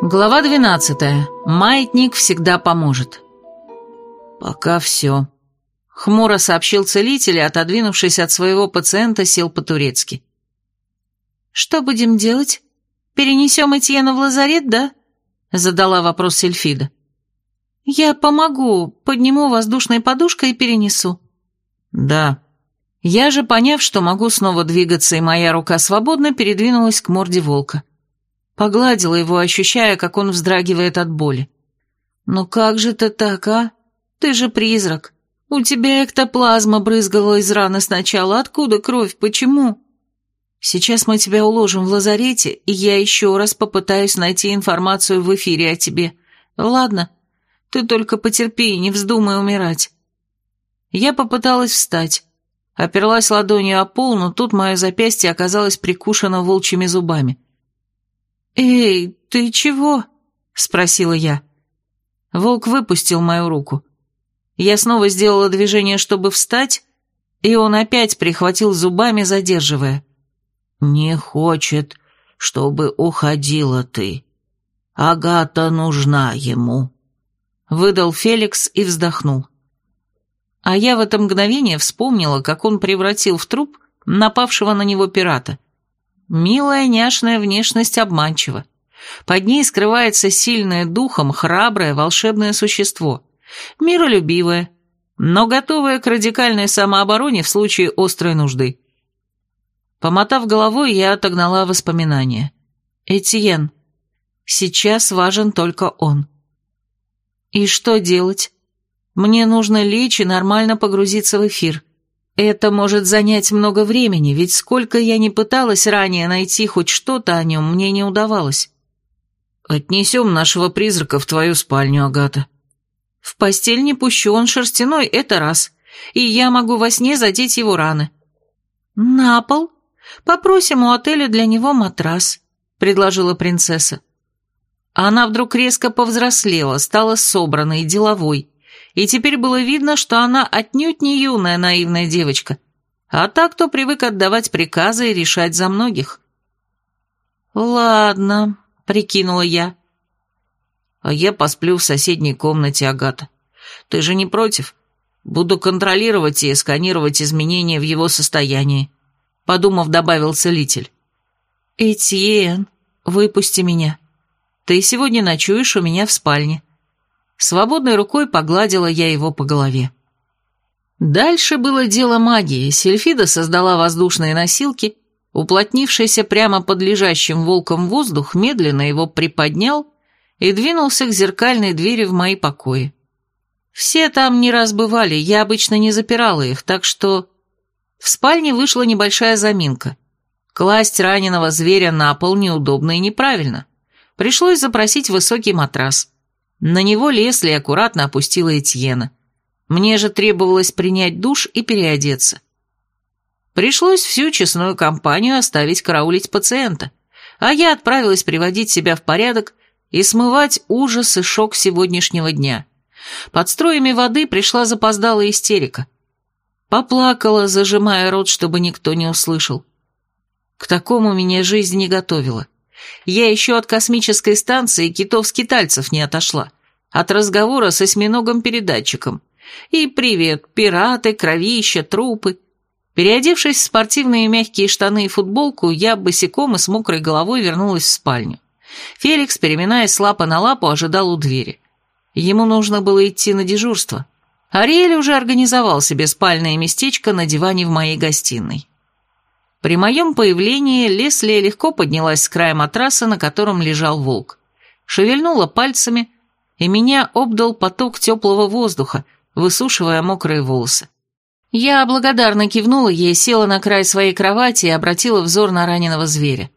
Глава 12. Маятник всегда поможет. «Пока все», — хмуро сообщил целитель отодвинувшись от своего пациента, сел по-турецки. «Что будем делать? Перенесем Этьена в лазарет, да?» — задала вопрос Сельфида. «Я помогу, подниму воздушной подушкой и перенесу». «Да». Я же, поняв, что могу снова двигаться, и моя рука свободна, передвинулась к морде волка. Погладила его, ощущая, как он вздрагивает от боли. «Ну как же ты так, а? Ты же призрак. У тебя эктоплазма брызгала из раны сначала. Откуда кровь? Почему?» «Сейчас мы тебя уложим в лазарете, и я еще раз попытаюсь найти информацию в эфире о тебе. Ладно, ты только потерпи и не вздумай умирать». Я попыталась встать. Оперлась ладонью о пол, но тут мое запястье оказалось прикушено волчьими зубами. «Эй, ты чего?» — спросила я. Волк выпустил мою руку. Я снова сделала движение, чтобы встать, и он опять прихватил зубами, задерживая. «Не хочет, чтобы уходила ты. Агата нужна ему», — выдал Феликс и вздохнул. А я в это мгновение вспомнила, как он превратил в труп напавшего на него пирата. Милая няшная внешность обманчива. Под ней скрывается сильное духом, храброе, волшебное существо. Миролюбивое, но готовое к радикальной самообороне в случае острой нужды. Помотав головой, я отогнала воспоминания. Этьен. Сейчас важен только он. И что делать? Мне нужно лечь и нормально погрузиться в эфир. Это может занять много времени, ведь сколько я не пыталась ранее найти хоть что-то о нем, мне не удавалось. Отнесем нашего призрака в твою спальню, Агата. В постель не пущу, он шерстяной, это раз. И я могу во сне задеть его раны. На пол? Попросим у отеля для него матрас, предложила принцесса. Она вдруг резко повзрослела, стала собранной, деловой и теперь было видно, что она отнюдь не юная наивная девочка, а та, кто привык отдавать приказы и решать за многих. «Ладно», — прикинула я. «А я посплю в соседней комнате, Агата. Ты же не против? Буду контролировать и сканировать изменения в его состоянии», — подумав, добавил целитель. «Этьен, выпусти меня. Ты сегодня ночуешь у меня в спальне. Свободной рукой погладила я его по голове. Дальше было дело магии. Сельфида создала воздушные носилки, уплотнившийся прямо под лежащим волком воздух медленно его приподнял и двинулся к зеркальной двери в мои покои. Все там не раз бывали, я обычно не запирала их, так что... В спальне вышла небольшая заминка. Класть раненого зверя на пол неудобно и неправильно. Пришлось запросить высокий матрас. На него Лесли аккуратно опустила Этьена. Мне же требовалось принять душ и переодеться. Пришлось всю честную компанию оставить караулить пациента, а я отправилась приводить себя в порядок и смывать ужас и шок сегодняшнего дня. Под строями воды пришла запоздалая истерика. Поплакала, зажимая рот, чтобы никто не услышал. К такому меня жизнь не готовила. Я еще от космической станции китов-скитальцев не отошла. От разговора с осьминогом-передатчиком. И привет, пираты, кровища, трупы. Переодевшись в спортивные мягкие штаны и футболку, я босиком и с мокрой головой вернулась в спальню. Феликс, переминаясь с лапы на лапу, ожидал у двери. Ему нужно было идти на дежурство. Ариэль уже организовал себе спальное местечко на диване в моей гостиной. При моем появлении Лесли легко поднялась с края матраса, на котором лежал волк. Шевельнула пальцами, и меня обдал поток теплого воздуха, высушивая мокрые волосы. Я благодарно кивнула ей, села на край своей кровати и обратила взор на раненого зверя.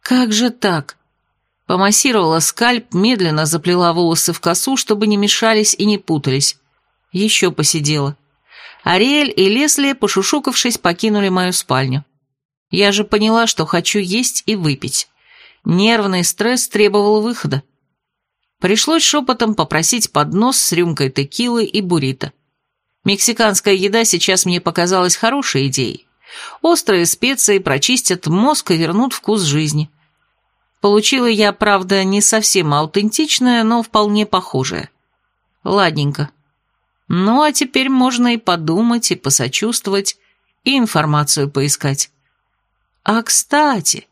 «Как же так?» Помассировала скальп, медленно заплела волосы в косу, чтобы не мешались и не путались. Еще посидела. Ариэль и Лесли, пошушукавшись, покинули мою спальню. Я же поняла, что хочу есть и выпить. Нервный стресс требовал выхода. Пришлось шепотом попросить поднос с рюмкой текилы и буррито. Мексиканская еда сейчас мне показалась хорошей идеей. Острые специи прочистят мозг и вернут вкус жизни. Получила я, правда, не совсем аутентичное, но вполне похожее. Ладненько. Ну, а теперь можно и подумать, и посочувствовать, и информацию поискать. А, кстати,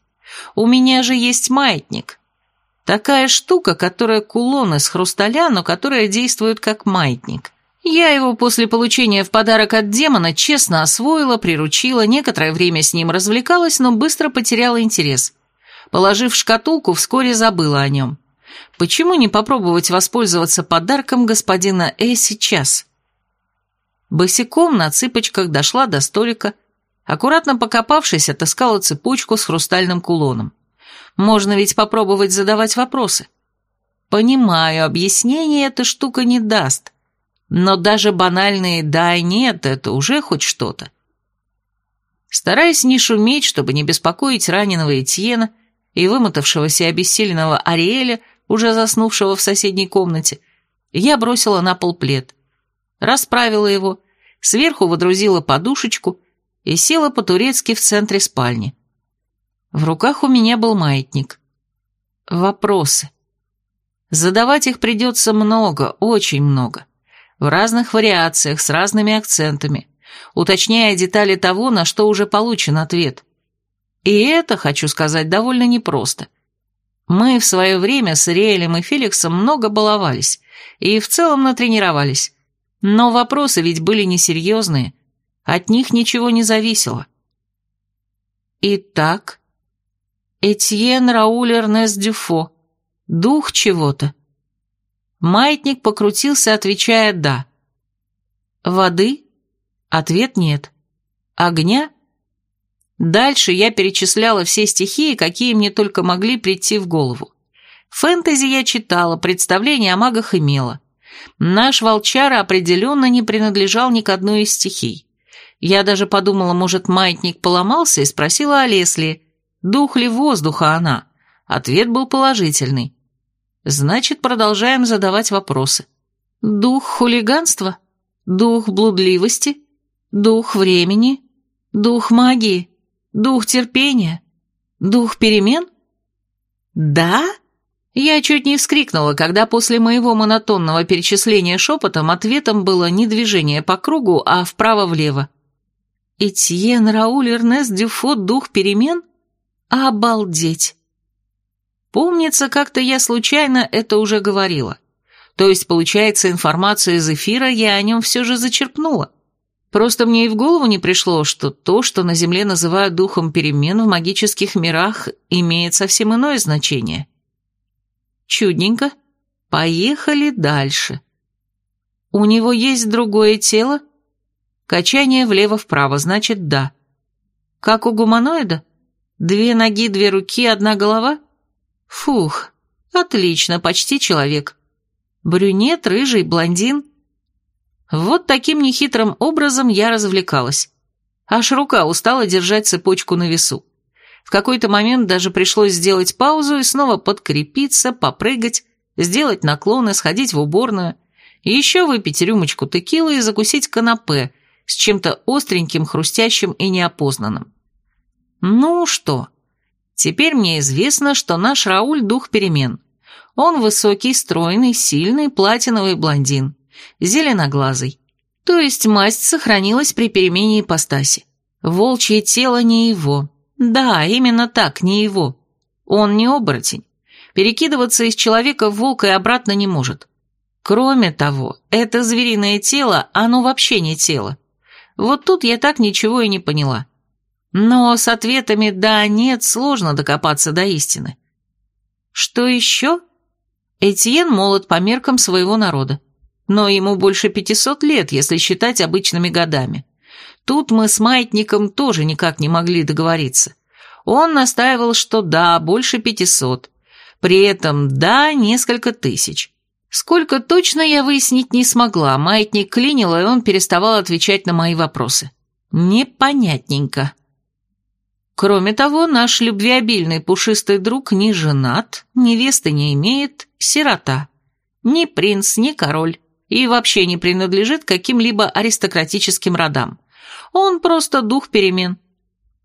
у меня же есть маятник. Такая штука, которая кулон из хрусталя, но которая действует как маятник. Я его после получения в подарок от демона честно освоила, приручила, некоторое время с ним развлекалась, но быстро потеряла интерес. Положив шкатулку, вскоре забыла о нем. Почему не попробовать воспользоваться подарком господина Э сейчас? Босиком на цыпочках дошла до столика, аккуратно покопавшись, отыскала цепочку с хрустальным кулоном. Можно ведь попробовать задавать вопросы. Понимаю, объяснение эта штука не даст, но даже банальные «да» и «нет» — это уже хоть что-то. Стараясь не шуметь, чтобы не беспокоить раненого Этьена и вымотавшегося и обессиленного Ариэля, уже заснувшего в соседней комнате, я бросила на пол плед, расправила его, сверху водрузила подушечку и села по-турецки в центре спальни. В руках у меня был маятник. Вопросы. Задавать их придется много, очень много в разных вариациях, с разными акцентами, уточняя детали того, на что уже получен ответ. И это, хочу сказать, довольно непросто. Мы в свое время с Риэлем и Феликсом много баловались и в целом натренировались, но вопросы ведь были несерьезные, от них ничего не зависело. Итак, Этьен Рауль Эрнест Дюфо, дух чего-то. Маятник покрутился, отвечая «да». Воды? Ответ нет. Огня? Дальше я перечисляла все стихии, какие мне только могли прийти в голову. Фэнтези я читала, представление о магах имела. Наш волчара определенно не принадлежал ни к одной из стихий. Я даже подумала, может, маятник поломался, и спросила о Лесли, дух ли воздуха она. Ответ был положительный. Значит, продолжаем задавать вопросы. Дух хулиганства? Дух блудливости? Дух времени? Дух магии? Дух терпения? Дух перемен? Да? Я чуть не вскрикнула, когда после моего монотонного перечисления шепотом ответом было не движение по кругу, а вправо-влево. Этьен Рауль Эрнест Дюфо «Дух перемен»? Обалдеть! Помнится, как-то я случайно это уже говорила. То есть, получается, информацию из эфира я о нем все же зачерпнула. Просто мне и в голову не пришло, что то, что на Земле называют духом перемен в магических мирах, имеет совсем иное значение. Чудненько. Поехали дальше. У него есть другое тело? Качание влево-вправо, значит, да. Как у гуманоида? Две ноги, две руки, одна голова? Фух, отлично, почти человек. Брюнет, рыжий, блондин. Вот таким нехитрым образом я развлекалась. Аж рука устала держать цепочку на весу. В какой-то момент даже пришлось сделать паузу и снова подкрепиться, попрыгать, сделать наклоны, сходить в уборную, еще выпить рюмочку текилы и закусить канапе с чем-то остреньким, хрустящим и неопознанным. Ну что, Теперь мне известно, что наш Рауль – дух перемен. Он высокий, стройный, сильный, платиновый блондин, зеленоглазый. То есть масть сохранилась при перемене ипостаси. Волчье тело не его. Да, именно так, не его. Он не оборотень. Перекидываться из человека в волка и обратно не может. Кроме того, это звериное тело, оно вообще не тело. Вот тут я так ничего и не поняла. Но с ответами «да», «нет» сложно докопаться до истины. Что еще? Этьен молод по меркам своего народа. Но ему больше 500 лет, если считать обычными годами. Тут мы с маятником тоже никак не могли договориться. Он настаивал, что да, больше 500. При этом да, несколько тысяч. Сколько точно я выяснить не смогла, маятник клинил, и он переставал отвечать на мои вопросы. Непонятненько. Кроме того, наш любвеобильный пушистый друг не женат, невесты не имеет, сирота. Ни принц, ни король. И вообще не принадлежит каким-либо аристократическим родам. Он просто дух перемен.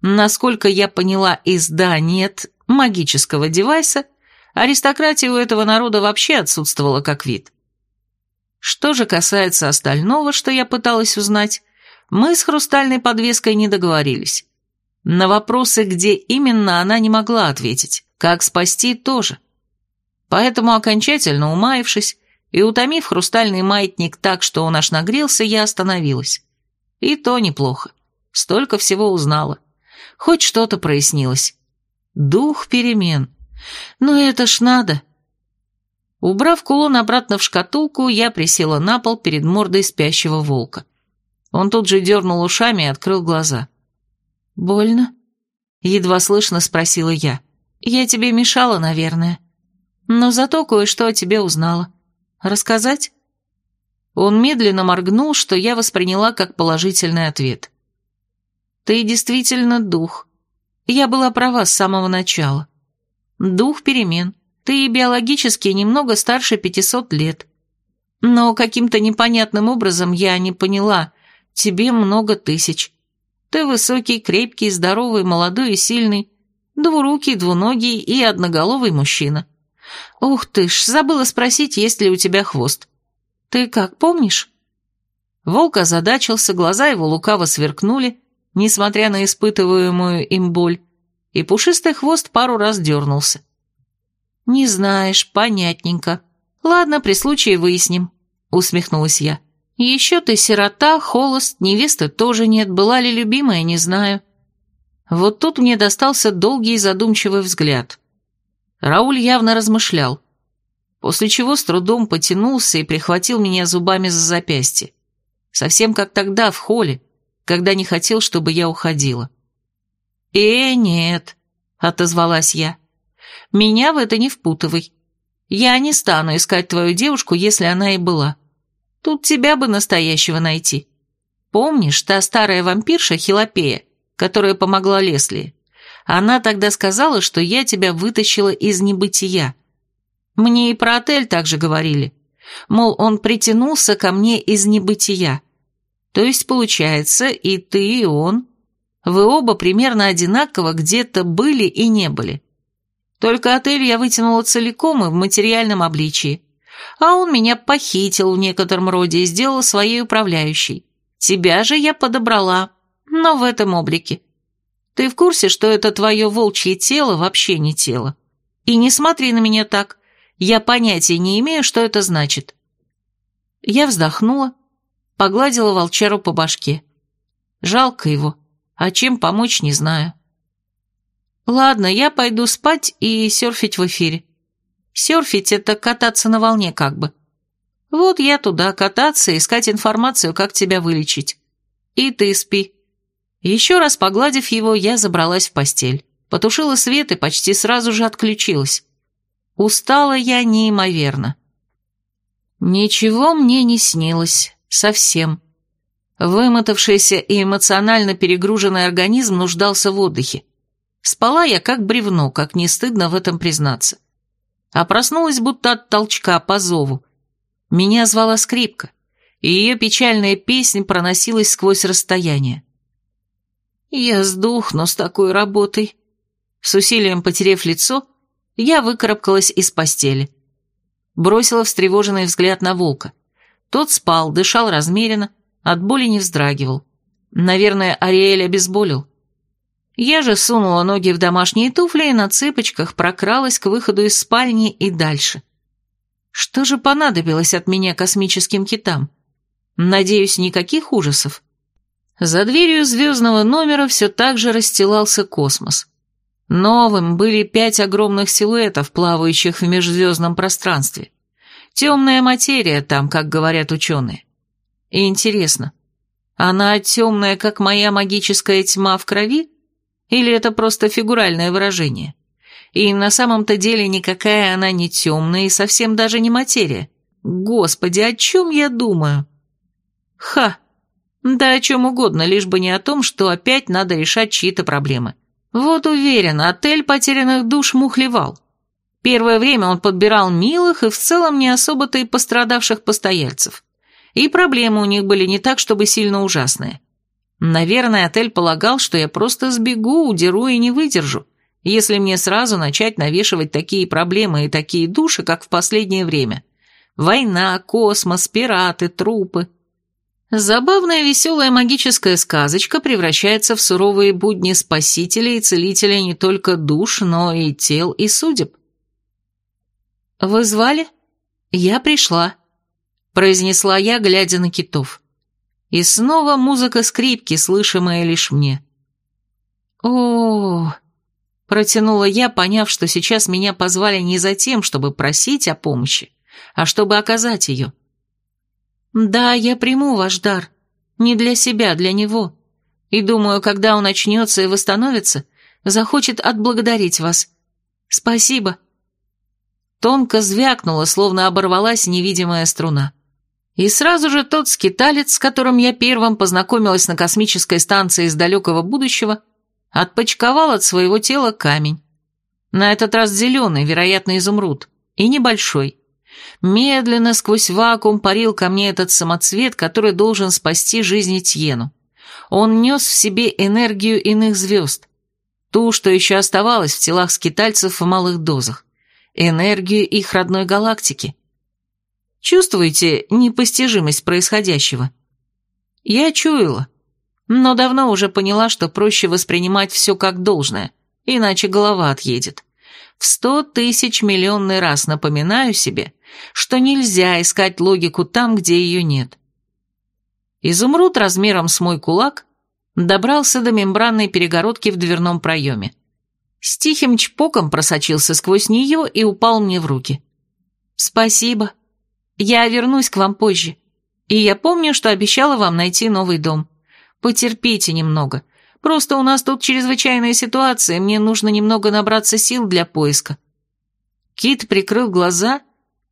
Насколько я поняла из «да», «нет», магического девайса, аристократия у этого народа вообще отсутствовала как вид. Что же касается остального, что я пыталась узнать, мы с хрустальной подвеской не договорились. На вопросы, где именно, она не могла ответить, как спасти тоже. Поэтому, окончательно умаившись и утомив хрустальный маятник так, что он аж нагрелся, я остановилась. И то неплохо. Столько всего узнала. Хоть что-то прояснилось. Дух перемен. Ну это ж надо. Убрав кулон обратно в шкатулку, я присела на пол перед мордой спящего волка. Он тут же дернул ушами и открыл глаза. «Больно?» — едва слышно спросила я. «Я тебе мешала, наверное. Но зато кое-что о тебе узнала. Рассказать?» Он медленно моргнул, что я восприняла как положительный ответ. «Ты действительно дух. Я была права с самого начала. Дух перемен. Ты биологически немного старше 500 лет. Но каким-то непонятным образом я не поняла, тебе много тысяч. Ты высокий, крепкий, здоровый, молодой и сильный, двурукий, двуногий и одноголовый мужчина. Ух ты ж, забыла спросить, есть ли у тебя хвост. Ты как, помнишь? Волк озадачился, глаза его лукаво сверкнули, несмотря на испытываемую им боль, и пушистый хвост пару раз дернулся. «Не знаешь, понятненько. Ладно, при случае выясним», — усмехнулась я. «Еще ты сирота, холост, невесты тоже нет, была ли любимая, не знаю». Вот тут мне достался долгий и задумчивый взгляд. Рауль явно размышлял, после чего с трудом потянулся и прихватил меня зубами за запястье. Совсем как тогда, в холле, когда не хотел, чтобы я уходила. «Э, нет», — отозвалась я. «Меня в это не впутывай. Я не стану искать твою девушку, если она и была. Тут тебя бы настоящего найти. Помнишь, та старая вампирша Хилопея, которая помогла Лесли? Она тогда сказала, что я тебя вытащила из небытия. Мне и про отель также говорили. Мол, он притянулся ко мне из небытия. То есть, получается, и ты, и он. Вы оба примерно одинаково где-то были и не были. Только отель я вытянула целиком и в материальном обличии. А он меня похитил в некотором роде и сделал своей управляющей. Тебя же я подобрала, но в этом облике. Ты в курсе, что это твое волчье тело вообще не тело? И не смотри на меня так. Я понятия не имею, что это значит. Я вздохнула, Погладила волчару по башке. Жалко его, а чем помочь не знаю. Ладно, я пойду спать и серфить в эфире. Серфить — это кататься на волне как бы. Вот я туда кататься, искать информацию, как тебя вылечить. И ты спи. Еще раз погладив его, я забралась в постель. Потушила свет и почти сразу же отключилась. Устала я неимоверно. Ничего мне не снилось. Совсем. Вымотавшийся и эмоционально перегруженный организм нуждался в отдыхе. Спала я как бревно, как не стыдно в этом признаться. А проснулась будто от толчка по зову. Меня звала скрипка, и ее печальная песня проносилась сквозь расстояние. Я сдохну с такой работой. С усилием потерев лицо, я выкарабкалась из постели. Бросила встревоженный взгляд на волка. Тот спал, дышал размеренно, от боли не вздрагивал. Наверное, Ариэль обезболил. Я же сунула ноги в домашние туфли и на цыпочках прокралась к выходу из спальни и дальше. Что же понадобилось от меня космическим китам? Надеюсь, никаких ужасов. За дверью звездного номера все так же расстилался космос. Новым были пять огромных силуэтов, плавающих в межзвездном пространстве. Темная материя там, как говорят ученые. И интересно, она темная, как моя магическая тьма в крови? Или это просто фигуральное выражение? И на самом-то деле никакая она не темная и совсем даже не материя. Господи, о чем я думаю? Ха! Да о чем угодно, лишь бы не о том, что опять надо решать чьи-то проблемы. Вот уверен, отель потерянных душ мухлевал. Первое время он подбирал милых и в целом не особо-то и пострадавших постояльцев. И проблемы у них были не так, чтобы сильно ужасные. Наверное, отель полагал, что я просто сбегу, удеру и не выдержу, если мне сразу начать навешивать такие проблемы и такие души, как в последнее время. Война, космос, пираты, трупы. Забавная веселая магическая сказочка превращается в суровые будни спасителя и целителя не только душ, но и тел и судеб. «Вы звали?» «Я пришла», — произнесла я, глядя на китов. И снова музыка скрипки, слышимая лишь мне. о протянула я, поняв, что сейчас меня позвали не за тем, чтобы просить о помощи, а чтобы оказать ее. «Да, я приму ваш дар. Не для себя, для него. И думаю, когда он очнется и восстановится, захочет отблагодарить вас. Спасибо». Тонко звякнула, словно оборвалась невидимая струна. И сразу же тот скиталец, с которым я первым познакомилась на космической станции из далекого будущего, отпочковал от своего тела камень. На этот раз зеленый, вероятно, изумруд, и небольшой. Медленно сквозь вакуум парил ко мне этот самоцвет, который должен спасти жизнь Тьену. Он нес в себе энергию иных звезд, ту, что еще оставалась в телах скитальцев в малых дозах, энергию их родной галактики. Чувствуете непостижимость происходящего? Я чуяла, но давно уже поняла, что проще воспринимать все как должное, иначе голова отъедет. В сто тысяч миллионный раз напоминаю себе, что нельзя искать логику там, где ее нет. Изумруд размером с мой кулак добрался до мембранной перегородки в дверном проеме. С тихим чпоком просочился сквозь нее и упал мне в руки. «Спасибо. Я вернусь к вам позже. И я помню, что обещала вам найти новый дом. Потерпите немного. Просто у нас тут чрезвычайная ситуация, мне нужно немного набраться сил для поиска». Кит прикрыл глаза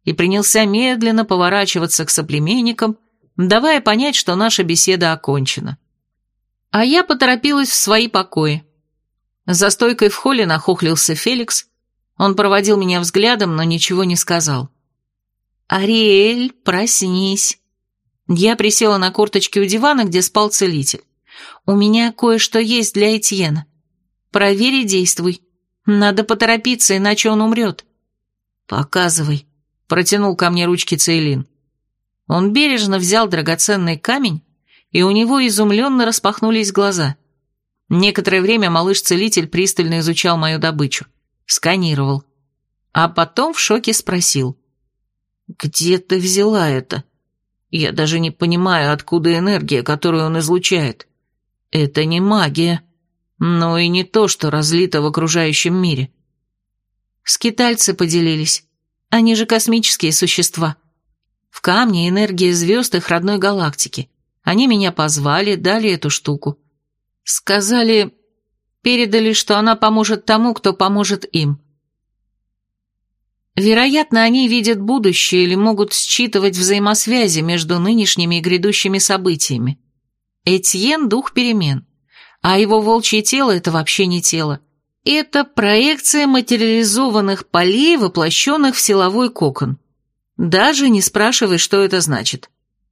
и принялся медленно поворачиваться к соплеменникам, давая понять, что наша беседа окончена. А я поторопилась в свои покои. За стойкой в холле нахохлился Феликс. Он проводил меня взглядом, но ничего не сказал. «Ариэль, проснись!» Я присела на корточки у дивана, где спал целитель. «У меня кое-что есть для Этьена. Проверь и действуй. Надо поторопиться, иначе он умрет». «Показывай», Протянул ко мне ручки Цейлин. Он бережно взял драгоценный камень, и у него изумленно распахнулись глаза. Некоторое время малыш-целитель пристально изучал мою добычу, сканировал, а потом в шоке спросил. «Где ты взяла это? Я даже не понимаю, откуда энергия, которую он излучает. Это не магия, но и не то, что разлито в окружающем мире». Скитальцы поделились. Они же космические существа. В камне энергия звезд их родной галактики. Они меня позвали, дали эту штуку. Сказали, передали, что она поможет тому, кто поможет им. Вероятно, они видят будущее или могут считывать взаимосвязи между нынешними и грядущими событиями. Этьен – дух перемен, а его волчье тело – это вообще не тело. Это проекция материализованных полей, воплощенных в силовой кокон. Даже не спрашивай, что это значит.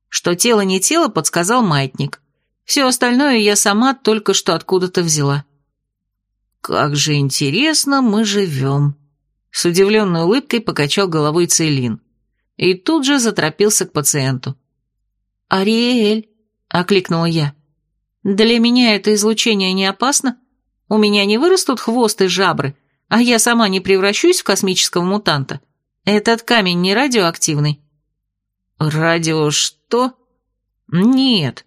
Что тело не тело, подсказал маятник. Все остальное я сама только что откуда-то взяла. «Как же интересно мы живем!» С удивленной улыбкой покачал головой Цейлин. И тут же заторопился к пациенту. «Ариэль!» — окликнула я. «Для меня это излучение не опасно?» У меня не вырастут хвост и жабры, а я сама не превращусь в космического мутанта. Этот камень не радиоактивный». «Радио что?» «Нет,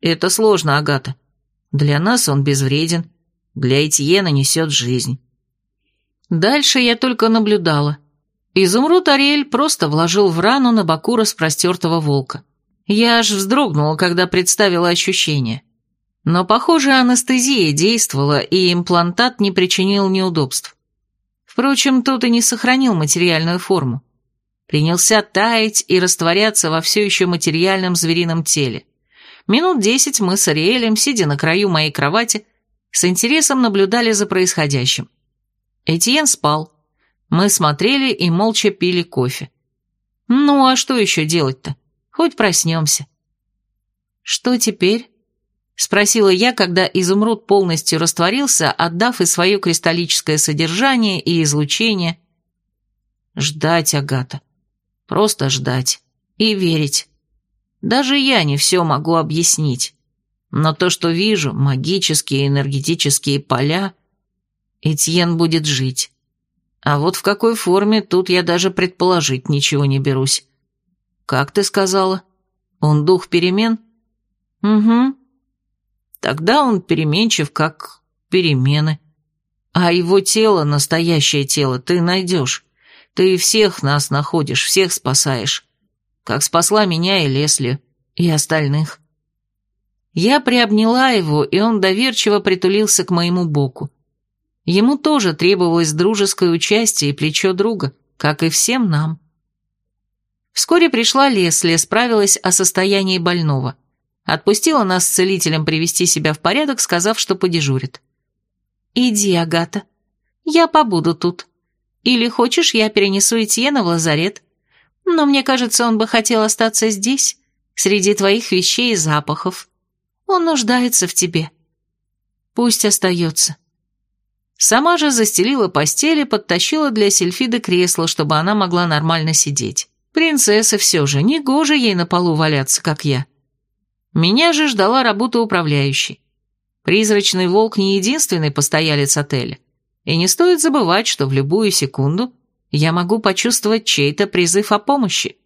это сложно, Агата. Для нас он безвреден, для Этьена несет жизнь». Дальше я только наблюдала. Изумруд Ариэль просто вложил в рану на боку распростертого волка. Я аж вздрогнула, когда представила ощущение. Но, похоже, анестезия действовала, и имплантат не причинил неудобств. Впрочем, тот и не сохранил материальную форму. Принялся таять и растворяться во все еще материальном зверином теле. Минут десять мы с Ариэлем, сидя на краю моей кровати, с интересом наблюдали за происходящим. Этьен спал. Мы смотрели и молча пили кофе. Ну, а что еще делать-то? Хоть проснемся. Что теперь? Спросила я, когда изумруд полностью растворился, отдав и свое кристаллическое содержание, и излучение. Ждать, Агата. Просто ждать. И верить. Даже я не все могу объяснить. Но то, что вижу, магические энергетические поля, Этьен будет жить. А вот в какой форме, тут я даже предположить ничего не берусь. Как ты сказала? Он дух перемен? Угу. Тогда он переменчив, как перемены. А его тело, настоящее тело, ты найдешь. Ты всех нас находишь, всех спасаешь. Как спасла меня и Лесли, и остальных. Я приобняла его, и он доверчиво притулился к моему боку. Ему тоже требовалось дружеское участие и плечо друга, как и всем нам. Вскоре пришла Лесли, справилась о состоянии больного. Отпустила нас с целителем привести себя в порядок, сказав, что подежурит. «Иди, Агата. Я побуду тут. Или хочешь, я перенесу Этьена в лазарет. Но мне кажется, он бы хотел остаться здесь, среди твоих вещей и запахов. Он нуждается в тебе. Пусть остается». Сама же застелила постель и подтащила для Сельфиды кресло, чтобы она могла нормально сидеть. Принцесса все же, не гоже ей на полу валяться, как я. Меня же ждала работа управляющей. Призрачный волк не единственный постоялец отеля. И не стоит забывать, что в любую секунду я могу почувствовать чей-то призыв о помощи.